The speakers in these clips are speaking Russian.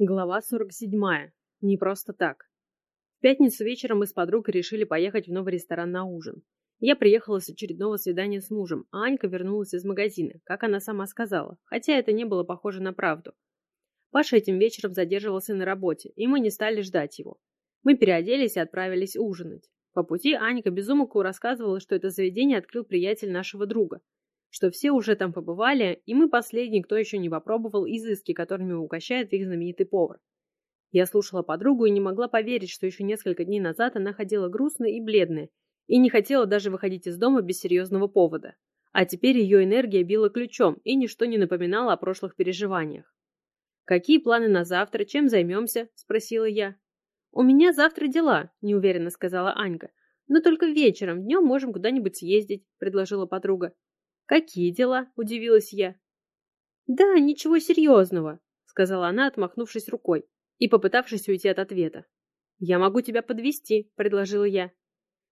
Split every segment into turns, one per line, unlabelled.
Глава 47. Не просто так. В пятницу вечером мы с подругой решили поехать в новый ресторан на ужин. Я приехала с очередного свидания с мужем, а Анька вернулась из магазина, как она сама сказала, хотя это не было похоже на правду. Паша этим вечером задерживался на работе, и мы не стали ждать его. Мы переоделись и отправились ужинать. По пути Анька безумолку рассказывала, что это заведение открыл приятель нашего друга, что все уже там побывали, и мы последний, кто еще не попробовал изыски, которыми угощает их знаменитый повар. Я слушала подругу и не могла поверить, что еще несколько дней назад она ходила грустная и бледная, и не хотела даже выходить из дома без серьезного повода. А теперь ее энергия била ключом, и ничто не напоминало о прошлых переживаниях. «Какие планы на завтра? Чем займемся?» – спросила я. «У меня завтра дела», – неуверенно сказала Анька. «Но только вечером, днем можем куда-нибудь съездить», – предложила подруга. «Какие дела?» – удивилась я. «Да, ничего серьезного», – сказала она, отмахнувшись рукой и попытавшись уйти от ответа. «Я могу тебя подвести, предложила я.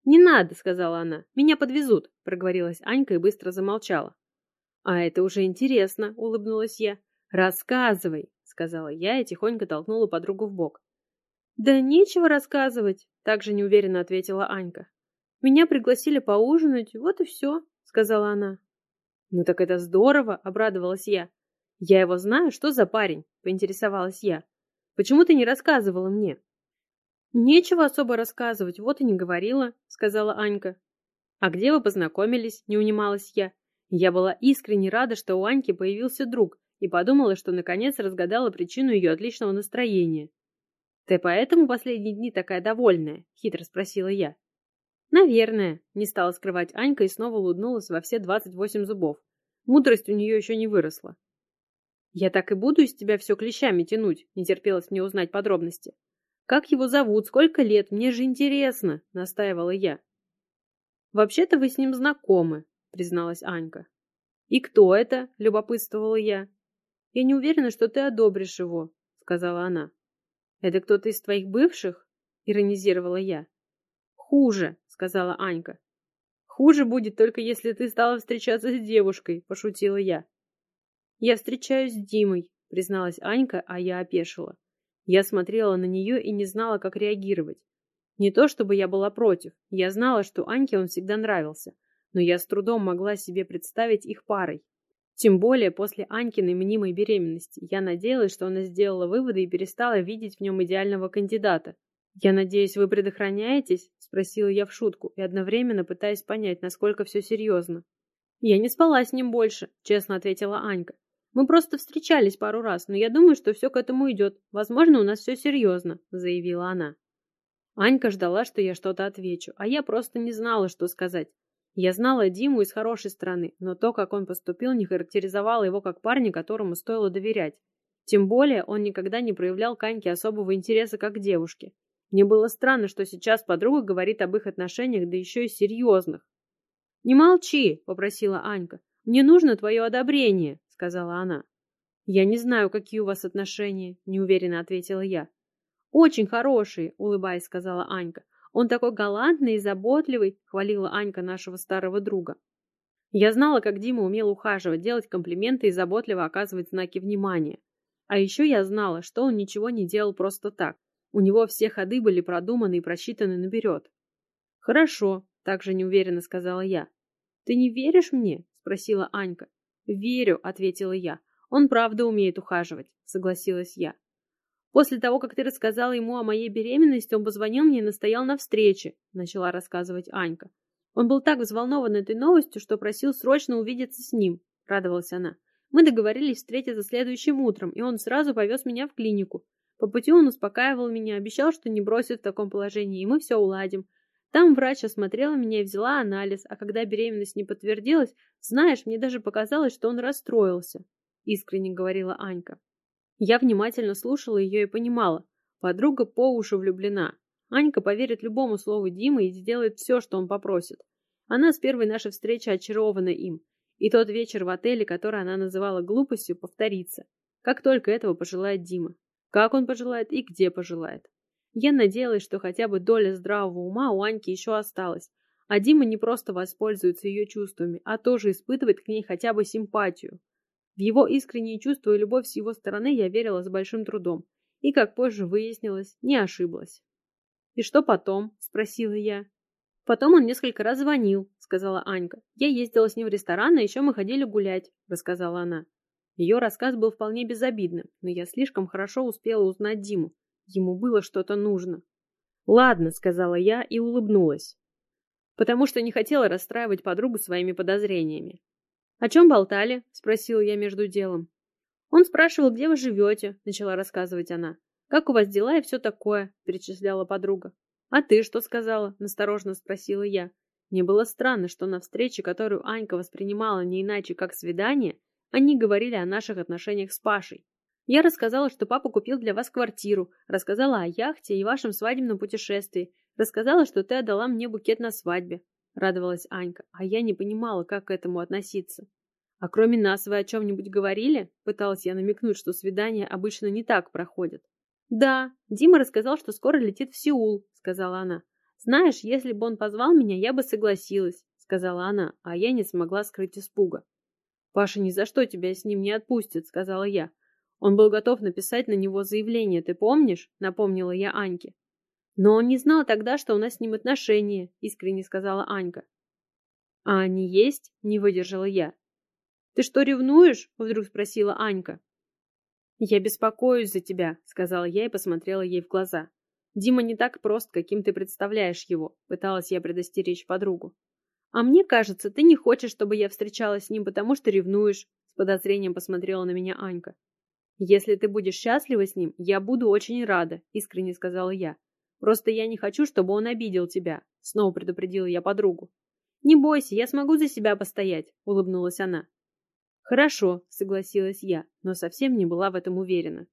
«Не надо», — сказала она. «Меня подвезут», — проговорилась Анька и быстро замолчала. «А это уже интересно», — улыбнулась я. «Рассказывай», — сказала я и тихонько толкнула подругу в бок. «Да нечего рассказывать», — также неуверенно ответила Анька. «Меня пригласили поужинать, вот и все», — сказала она. «Ну так это здорово!» — обрадовалась я. «Я его знаю, что за парень?» — поинтересовалась я. «Почему ты не рассказывала мне?» «Нечего особо рассказывать, вот и не говорила», — сказала Анька. «А где вы познакомились?» — не унималась я. Я была искренне рада, что у Аньки появился друг, и подумала, что наконец разгадала причину ее отличного настроения. «Ты поэтому последние дни такая довольная?» — хитро спросила я. «Наверное», — не стала скрывать Анька и снова улыбнулась во все двадцать восемь зубов. Мудрость у нее еще не выросла. «Я так и буду из тебя все клещами тянуть», — не терпелось мне узнать подробности. «Как его зовут? Сколько лет? Мне же интересно», — настаивала я. «Вообще-то вы с ним знакомы», — призналась Анька. «И кто это?» — любопытствовала я. «Я не уверена, что ты одобришь его», — сказала она. «Это кто-то из твоих бывших?» — иронизировала я. «Хуже», сказала Анька. Хуже будет только если ты стала встречаться с девушкой, пошутила я. Я встречаюсь с Димой, призналась Анька, а я опешила. Я смотрела на нее и не знала, как реагировать. Не то чтобы я была против, я знала, что Аньке он всегда нравился, но я с трудом могла себе представить их парой. Тем более после Анькиной мнимой беременности. Я надеялась, что она сделала выводы и перестала видеть в нем идеального кандидата. «Я надеюсь, вы предохраняетесь?» — спросила я в шутку и одновременно пытаясь понять, насколько все серьезно. «Я не спала с ним больше», — честно ответила Анька. «Мы просто встречались пару раз, но я думаю, что все к этому идет. Возможно, у нас все серьезно», — заявила она. Анька ждала, что я что-то отвечу, а я просто не знала, что сказать. Я знала Диму из хорошей стороны, но то, как он поступил, не характеризовало его как парня, которому стоило доверять. Тем более он никогда не проявлял к Аньке особого интереса как к девушке. Мне было странно, что сейчас подруга говорит об их отношениях, да еще и серьезных. «Не молчи!» — попросила Анька. «Мне нужно твое одобрение!» — сказала она. «Я не знаю, какие у вас отношения», — неуверенно ответила я. «Очень хорошие», — улыбаясь, сказала Анька. «Он такой галантный и заботливый», — хвалила Анька нашего старого друга. Я знала, как Дима умел ухаживать, делать комплименты и заботливо оказывать знаки внимания. А еще я знала, что он ничего не делал просто так. У него все ходы были продуманы и просчитаны наперед. «Хорошо», — также неуверенно сказала я. «Ты не веришь мне?» — спросила Анька. «Верю», — ответила я. «Он правда умеет ухаживать», — согласилась я. «После того, как ты рассказала ему о моей беременности, он позвонил мне и настоял на встрече», — начала рассказывать Анька. «Он был так взволнован этой новостью, что просил срочно увидеться с ним», — радовалась она. «Мы договорились встретиться следующим утром, и он сразу повез меня в клинику. По пути он успокаивал меня, обещал, что не бросит в таком положении, и мы все уладим. Там врач осмотрела меня и взяла анализ, а когда беременность не подтвердилась, знаешь, мне даже показалось, что он расстроился, искренне говорила Анька. Я внимательно слушала ее и понимала, подруга по уши влюблена. Анька поверит любому слову Димы и сделает все, что он попросит. Она с первой нашей встречи очарована им, и тот вечер в отеле, который она называла глупостью, повторится, как только этого пожелает Дима. Как он пожелает и где пожелает. Я надеялась, что хотя бы доля здравого ума у Аньки еще осталась, а Дима не просто воспользуется ее чувствами, а тоже испытывает к ней хотя бы симпатию. В его искренние чувства и любовь с его стороны я верила с большим трудом. И, как позже выяснилось, не ошиблась. «И что потом?» – спросила я. «Потом он несколько раз звонил», – сказала Анька. «Я ездила с ним в ресторан, а еще мы ходили гулять», – рассказала она. Ее рассказ был вполне безобидным, но я слишком хорошо успела узнать Диму. Ему было что-то нужно. «Ладно», — сказала я и улыбнулась, потому что не хотела расстраивать подругу своими подозрениями. «О чем болтали?» — спросила я между делом. «Он спрашивал, где вы живете», — начала рассказывать она. «Как у вас дела и все такое?» — перечисляла подруга. «А ты что сказала?» — насторожно спросила я. Мне было странно, что на встрече, которую Анька воспринимала не иначе, как свидание, они говорили о наших отношениях с Пашей. Я рассказала, что папа купил для вас квартиру, рассказала о яхте и вашем свадебном путешествии, рассказала, что ты отдала мне букет на свадьбе. Радовалась Анька, а я не понимала, как к этому относиться. А кроме нас вы о чем-нибудь говорили? Пыталась я намекнуть, что свидания обычно не так проходят. Да, Дима рассказал, что скоро летит в Сеул, сказала она. Знаешь, если бы он позвал меня, я бы согласилась, сказала она, а я не смогла скрыть испуга. Паша ни за что тебя с ним не отпустит, сказала я. Он был готов написать на него заявление, ты помнишь? Напомнила я Аньке. Но он не знал тогда, что у нас с ним отношения, искренне сказала Анька. А они есть? Не выдержала я. Ты что, ревнуешь? Вдруг спросила Анька. Я беспокоюсь за тебя, сказала я и посмотрела ей в глаза. Дима не так прост, каким ты представляешь его, пыталась я предостеречь подругу. А мне кажется, ты не хочешь, чтобы я встречалась с ним, потому что ревнуешь, с подозрением посмотрела на меня Анька. «Если ты будешь счастлива с ним, я буду очень рада», — искренне сказала я. «Просто я не хочу, чтобы он обидел тебя», — снова предупредила я подругу. «Не бойся, я смогу за себя постоять», — улыбнулась она. «Хорошо», — согласилась я, но совсем не была в этом уверена.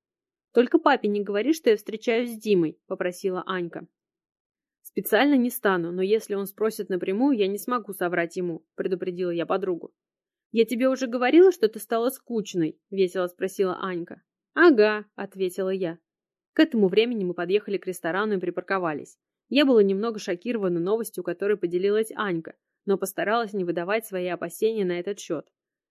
«Только папе не говори, что я встречаюсь с Димой», — попросила Анька. «Специально не стану, но если он спросит напрямую, я не смогу соврать ему», — предупредила я подругу. «Я тебе уже говорила, что ты стала скучной?» — весело спросила Анька. «Ага», — ответила я. К этому времени мы подъехали к ресторану и припарковались. Я была немного шокирована новостью, которой поделилась Анька, но постаралась не выдавать свои опасения на этот счет.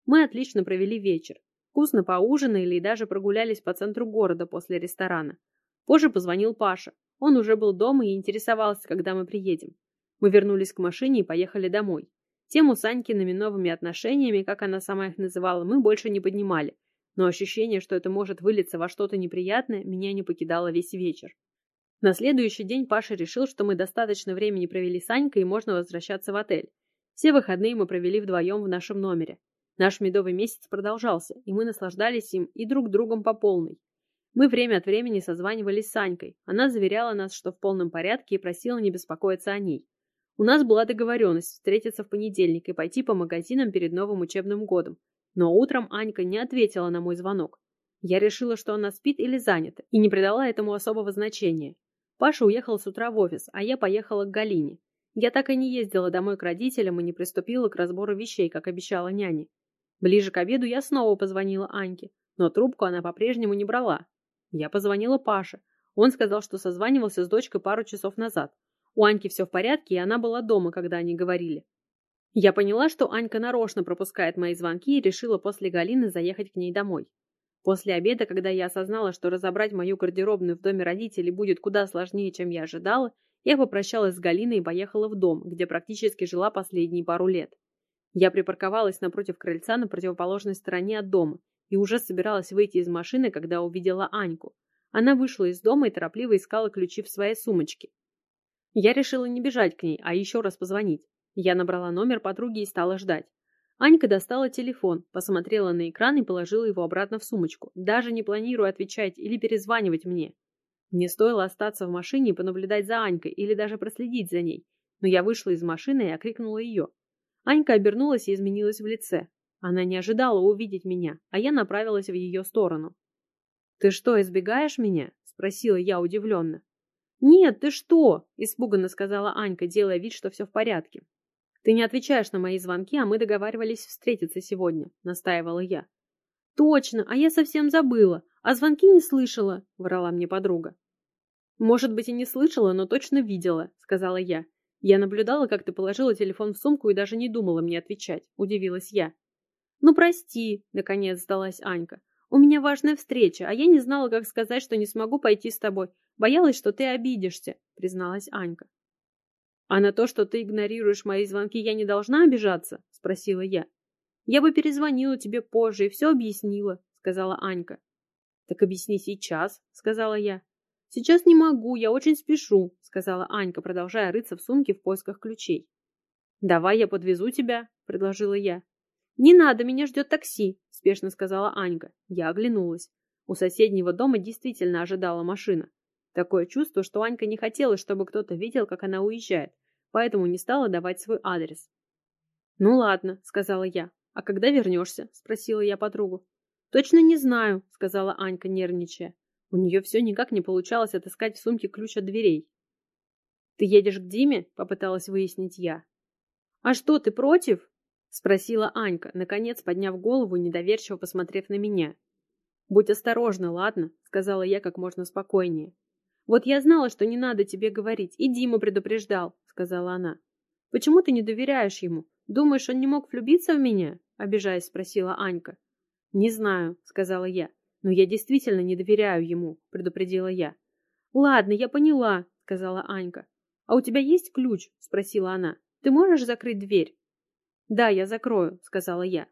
Мы отлично провели вечер. Вкусно поужинали и даже прогулялись по центру города после ресторана. Позже позвонил Паша. Он уже был дома и интересовался, когда мы приедем. Мы вернулись к машине и поехали домой. Тему с Анькиными новыми отношениями, как она сама их называла, мы больше не поднимали, но ощущение, что это может вылиться во что-то неприятное, меня не покидало весь вечер. На следующий день Паша решил, что мы достаточно времени провели с Анькой и можно возвращаться в отель. Все выходные мы провели вдвоем в нашем номере. Наш медовый месяц продолжался, и мы наслаждались им и друг другом по полной. Мы время от времени созванивались с Анькой. Она заверяла нас, что в полном порядке и просила не беспокоиться о ней. У нас была договоренность встретиться в понедельник и пойти по магазинам перед новым учебным годом. Но утром Анька не ответила на мой звонок. Я решила, что она спит или занята, и не придала этому особого значения. Паша уехал с утра в офис, а я поехала к Галине. Я так и не ездила домой к родителям и не приступила к разбору вещей, как обещала няне. Ближе к обеду я снова позвонила Аньке, но трубку она по-прежнему не брала. Я позвонила Паше. Он сказал, что созванивался с дочкой пару часов назад, у Аньки все в порядке, и она была дома, когда они говорили. Я поняла, что Анька нарочно пропускает мои звонки и решила после Галины заехать к ней домой. После обеда, когда я осознала, что разобрать мою гардеробную в доме родителей будет куда сложнее, чем я ожидала, я попрощалась с Галиной и поехала в дом, где практически жила последние пару лет. Я припарковалась напротив крыльца на противоположной стороне от дома и уже собиралась выйти из машины, когда увидела Аньку. Она вышла из дома и торопливо искала ключи в своей сумочке. Я решила не бежать к ней, а еще раз позвонить. Я набрала номер подруги и стала ждать. Анька достала телефон, посмотрела на экран и положила его обратно в сумочку, даже не планируя отвечать или перезванивать мне. Мне стоило остаться в машине и понаблюдать за Анькой или даже проследить за ней, но я вышла из машины и окрикнула ее. Анька обернулась и изменилась в лице. Она не ожидала увидеть меня, а я направилась в ее сторону. «Ты что, избегаешь меня?» – спросила я удивленно. «Нет, ты что?» – испуганно сказала Анька, делая вид, что все в порядке. «Ты не отвечаешь на мои звонки, а мы договаривались встретиться сегодня», – настаивала я. «Точно, а я совсем забыла, а звонки не слышала», – врала мне подруга. «Может быть, и не слышала, но точно видела», – сказала я. «Я наблюдала, как ты положила телефон в сумку и даже не думала мне отвечать», – удивилась я. «Ну, прости», – наконец сдалась Анька. У меня важная встреча, а я не знала, как сказать, что не смогу пойти с тобой. Боялась, что ты обидишься», — призналась Анька. «А на то, что ты игнорируешь мои звонки, я не должна обижаться?» — спросила я. «Я бы перезвонила тебе позже и все объяснила», — сказала Анька. «Так объясни сейчас», — сказала я. «Сейчас не могу, я очень спешу», — сказала Анька, продолжая рыться в сумке в поисках ключей. «Давай я подвезу тебя», — предложила я. «Не надо, меня ждет такси», — спешно сказала Анька. Я оглянулась. У соседнего дома действительно ожидала машина. Такое чувство, что Анька не хотела, чтобы кто-то видел, как она уезжает, поэтому не стала давать свой адрес. «Ну ладно», — сказала я. «А когда вернешься?» — спросила я подругу. «Точно не знаю», — сказала Анька, нервничая. У нее все никак не получалось отыскать в сумке ключ от дверей. «Ты едешь к Диме?» — попыталась выяснить я. «А что, ты против?» — спросила Анька, наконец подняв голову и недоверчиво посмотрев на меня. «Будь осторожна, ладно?» — сказала я как можно спокойнее. «Вот я знала, что не надо тебе говорить, и Дима предупреждал», — сказала она. «Почему ты не доверяешь ему? Думаешь, он не мог влюбиться в меня?» — обижаясь, спросила Анька. «Не знаю», — сказала я. «Но я действительно не доверяю ему», — предупредила я. «Ладно, я поняла», — сказала Анька. «А у тебя есть ключ?» — спросила она. «Ты можешь закрыть дверь?» «Да, я закрою», — сказала я.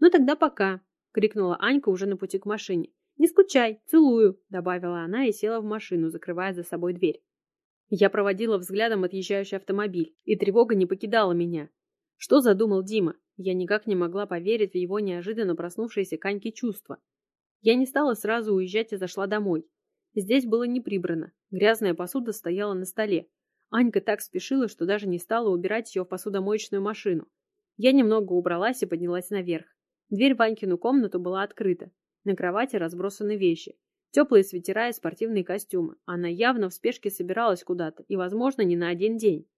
«Ну тогда пока», — крикнула Анька уже на пути к машине. «Не скучай, целую», — добавила она и села в машину, закрывая за собой дверь. Я проводила взглядом отъезжающий автомобиль, и тревога не покидала меня. Что задумал Дима? Я никак не могла поверить в его неожиданно проснувшиеся Каньки чувства. Я не стала сразу уезжать и зашла домой. Здесь было не прибрано. Грязная посуда стояла на столе. Анька так спешила, что даже не стала убирать ее в посудомоечную машину. Я немного убралась и поднялась наверх. Дверь в Анькину комнату была открыта. На кровати разбросаны вещи. Теплые свитера и спортивные костюмы. Она явно в спешке собиралась куда-то, и, возможно, не на один день.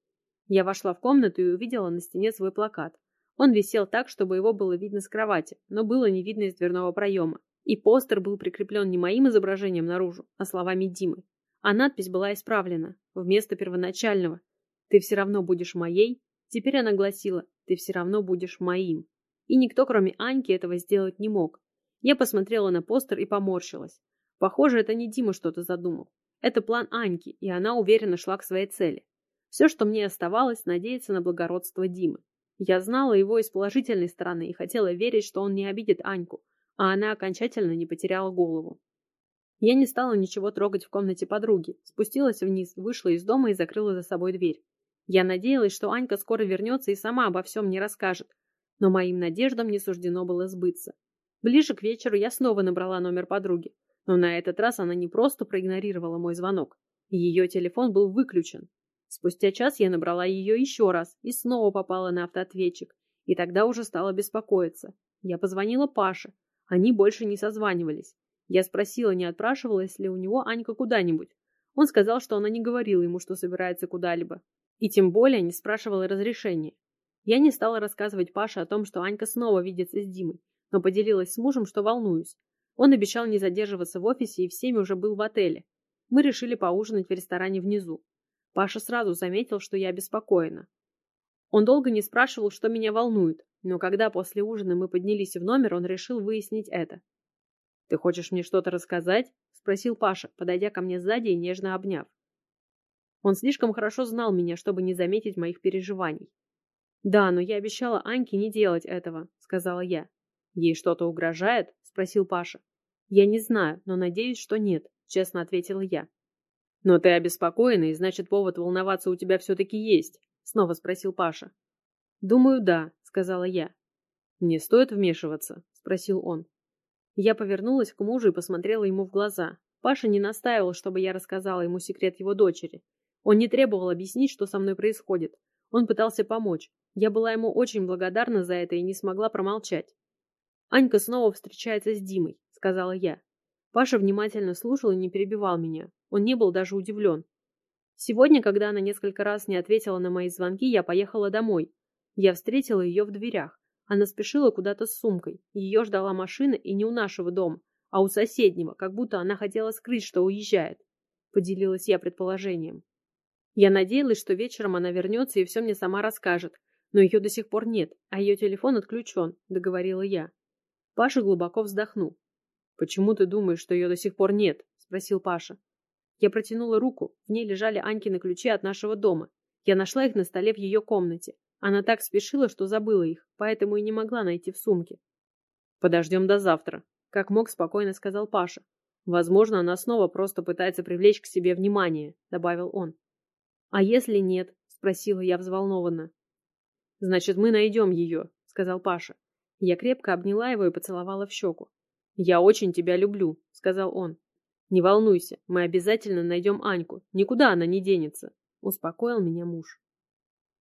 Я вошла в комнату и увидела на стене свой плакат. Он висел так, чтобы его было видно с кровати, но было не видно из дверного проема. И постер был прикреплен не моим изображением наружу, а словами Димы. А надпись была исправлена. Вместо первоначального «Ты все равно будешь моей» теперь она гласила «Ты все равно будешь моим». И никто, кроме Аньки, этого сделать не мог. Я посмотрела на постер и поморщилась. Похоже, это не Дима что-то задумал. Это план Аньки, и она уверенно шла к своей цели. Все, что мне оставалось, надеяться на благородство Димы. Я знала его из положительной стороны и хотела верить, что он не обидит Аньку, а она окончательно не потеряла голову. Я не стала ничего трогать в комнате подруги, спустилась вниз, вышла из дома и закрыла за собой дверь. Я надеялась, что Анька скоро вернется и сама обо всем мне расскажет, но моим надеждам не суждено было сбыться. Ближе к вечеру я снова набрала номер подруги, но на этот раз она не просто проигнорировала мой звонок. Ее телефон был выключен. Спустя час я набрала ее еще раз и снова попала на автоответчик, и тогда уже стала беспокоиться. Я позвонила Паше, они больше не созванивались. Я спросила, не отпрашивалась ли у него Анька куда-нибудь. Он сказал, что она не говорила ему, что собирается куда-либо. И тем более не спрашивала разрешения. Я не стала рассказывать Паше о том, что Анька снова видится с Димой, но поделилась с мужем, что волнуюсь. Он обещал не задерживаться в офисе и в семь уже был в отеле. Мы решили поужинать в ресторане внизу. Паша сразу заметил, что я обеспокоена. Он долго не спрашивал, что меня волнует, но когда после ужина мы поднялись в номер, он решил выяснить это. «Ты хочешь мне что-то рассказать?» – спросил Паша, подойдя ко мне сзади и нежно обняв. Он слишком хорошо знал меня, чтобы не заметить моих переживаний. «Да, но я обещала Аньке не делать этого», – сказала я. «Ей что-то угрожает?» – спросил Паша. «Я не знаю, но надеюсь, что нет», – честно ответила я. «Но ты обеспокоена, и значит, повод волноваться у тебя все-таки есть», – снова спросил Паша. «Думаю, да», сказала я. «Мне стоит вмешиваться?» – спросил он. Я повернулась к мужу и посмотрела ему в глаза. Паша не настаивал, чтобы я рассказала ему секрет его дочери. Он не требовал объяснить, что со мной происходит. Он пытался помочь. Я была ему очень благодарна за это и не смогла промолчать. «Анька снова встречается с Димой», — сказала я. Паша внимательно слушал и не перебивал меня. Он не был даже удивлен. Сегодня, когда она несколько раз не ответила на мои звонки, я поехала домой. Я встретила ее в дверях. Она спешила куда-то с сумкой. Ее ждала машина и не у нашего дома, а у соседнего, как будто она хотела скрыть, что уезжает. Поделилась я предположением. Я надеялась, что вечером она вернется и все мне сама расскажет, но ее до сих пор нет, а ее телефон отключен, договорила я. Паша глубоко вздохнул. Почему ты думаешь, что ее до сих пор нет? Спросил Паша. Я протянула руку, в ней лежали Анькины ключи от нашего дома. Я нашла их на столе в ее комнате. Она так спешила, что забыла их, поэтому и не могла найти в сумке. Подождем до завтра, как мог спокойно сказал Паша. Возможно, она снова просто пытается привлечь к себе внимание, добавил он. А если нет? Спросила я взволнованно. Значит, мы найдем ее, сказал Паша. Я крепко обняла его и поцеловала в щеку. «Я очень тебя люблю», — сказал он. «Не волнуйся, мы обязательно найдем Аньку. Никуда она не денется», — успокоил меня муж.